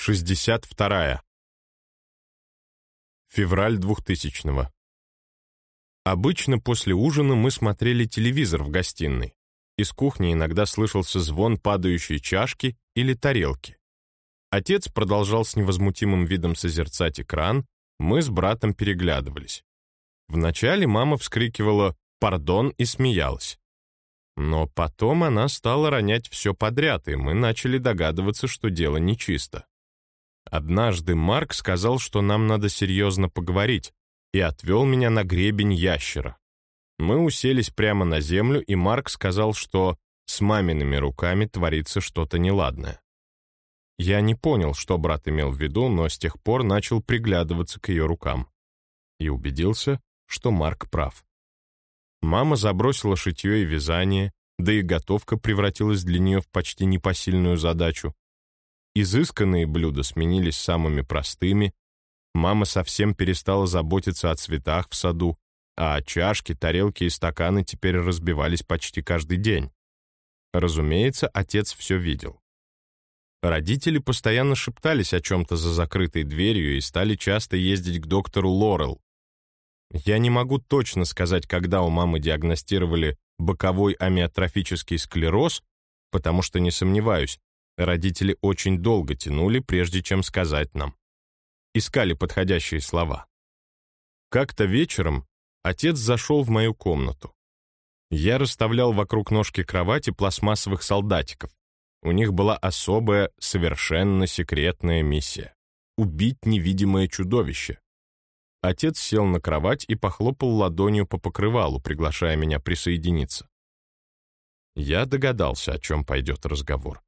62. Февраль 2000-го. Обычно после ужина мы смотрели телевизор в гостиной. Из кухни иногда слышался звон падающей чашки или тарелки. Отец продолжал с невозмутимым видом созерцать экран, мы с братом переглядывались. Вначале мама вскрикивала «пардон» и смеялась. Но потом она стала ронять все подряд, и мы начали догадываться, что дело нечисто. Однажды Марк сказал, что нам надо серьезно поговорить, и отвел меня на гребень ящера. Мы уселись прямо на землю, и Марк сказал, что с мамиными руками творится что-то неладное. Я не понял, что брат имел в виду, но с тех пор начал приглядываться к ее рукам. И убедился, что Марк прав. Мама забросила шитье и вязание, да и готовка превратилась для нее в почти непосильную задачу. Изысканные блюда сменились самыми простыми, мама совсем перестала заботиться о цветах в саду, а чашки, тарелки и стаканы теперь разбивались почти каждый день. Разумеется, отец все видел. Родители постоянно шептались о чем-то за закрытой дверью и стали часто ездить к доктору Лорел. Я не могу точно сказать, когда у мамы диагностировали боковой амиотрофический склероз, потому что не сомневаюсь, Родители очень долго тянули, прежде чем сказать нам. Искали подходящие слова. Как-то вечером отец зашел в мою комнату. Я расставлял вокруг ножки кровати пластмассовых солдатиков. У них была особая, совершенно секретная миссия — убить невидимое чудовище. Отец сел на кровать и похлопал ладонью по покрывалу, приглашая меня присоединиться. Я догадался, о чем пойдет разговор.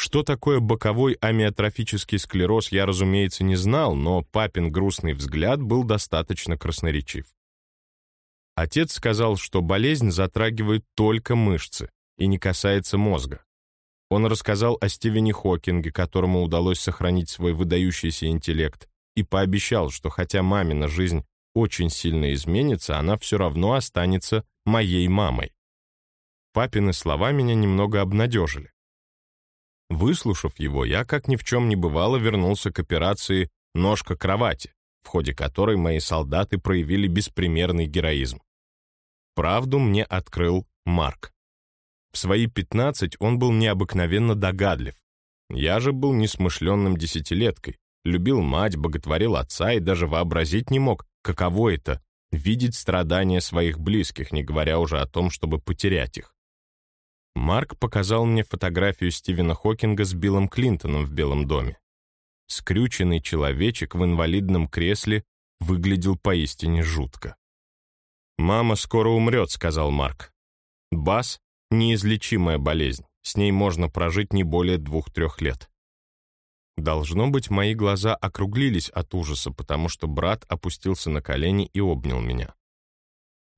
Что такое боковой амиотрофический склероз, я, разумеется, не знал, но папин грустный взгляд был достаточно красноречив. Отец сказал, что болезнь затрагивает только мышцы и не касается мозга. Он рассказал о Стивене Хокинге, которому удалось сохранить свой выдающийся интеллект, и пообещал, что хотя мамина жизнь очень сильно изменится, она все равно останется моей мамой. Папины слова меня немного обнадежили. Выслушав его, я, как ни в чем не бывало, вернулся к операции «Ножка кровати», в ходе которой мои солдаты проявили беспримерный героизм. Правду мне открыл Марк. В свои 15 он был необыкновенно догадлив. Я же был несмышленным десятилеткой, любил мать, боготворил отца и даже вообразить не мог, каково это — видеть страдания своих близких, не говоря уже о том, чтобы потерять их. Марк показал мне фотографию Стивена Хокинга с Биллом Клинтоном в Белом доме. Скрюченный человечек в инвалидном кресле выглядел поистине жутко. «Мама скоро умрет», — сказал Марк. «Бас — неизлечимая болезнь, с ней можно прожить не более двух-трех лет». Должно быть, мои глаза округлились от ужаса, потому что брат опустился на колени и обнял меня.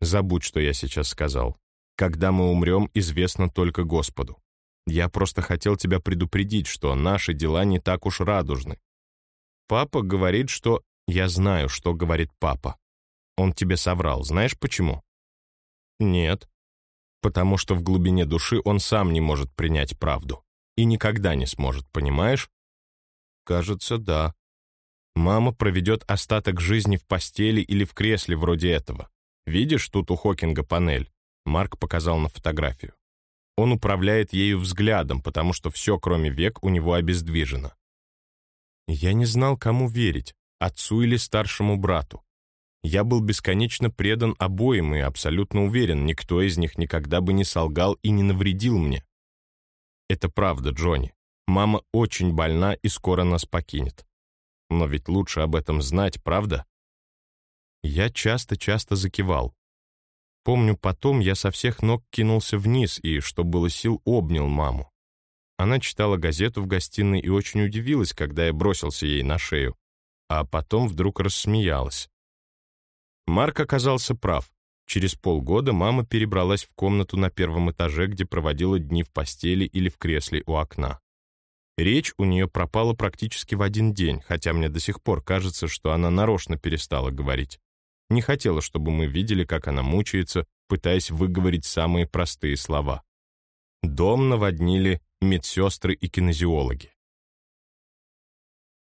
«Забудь, что я сейчас сказал. Когда мы умрем, известно только Господу. Я просто хотел тебя предупредить, что наши дела не так уж радужны. Папа говорит, что... Я знаю, что говорит папа. Он тебе соврал. Знаешь почему? Нет. Потому что в глубине души он сам не может принять правду. И никогда не сможет, понимаешь? Кажется, да. Мама проведет остаток жизни в постели или в кресле вроде этого. Видишь, тут у Хокинга панель. Марк показал на фотографию. Он управляет ею взглядом, потому что все, кроме век, у него обездвижено. Я не знал, кому верить, отцу или старшему брату. Я был бесконечно предан обоим и абсолютно уверен, никто из них никогда бы не солгал и не навредил мне. Это правда, Джонни. Мама очень больна и скоро нас покинет. Но ведь лучше об этом знать, правда? Я часто-часто закивал. Помню, потом я со всех ног кинулся вниз и, что было сил, обнял маму. Она читала газету в гостиной и очень удивилась, когда я бросился ей на шею, а потом вдруг рассмеялась. Марк оказался прав. Через полгода мама перебралась в комнату на первом этаже, где проводила дни в постели или в кресле у окна. Речь у нее пропала практически в один день, хотя мне до сих пор кажется, что она нарочно перестала говорить не хотела, чтобы мы видели, как она мучается, пытаясь выговорить самые простые слова. Дом наводнили медсестры и кинезиологи.